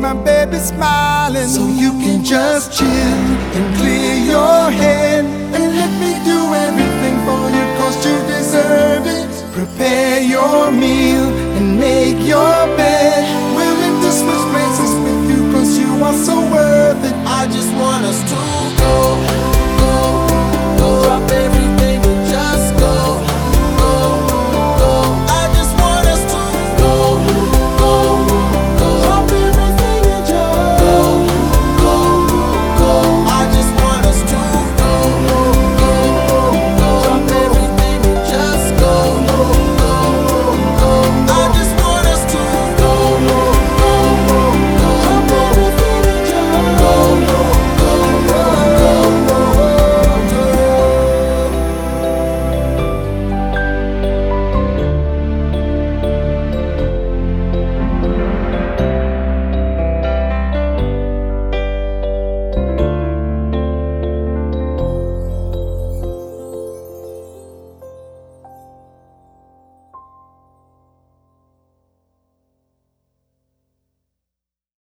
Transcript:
my baby smiling, so you can just chill.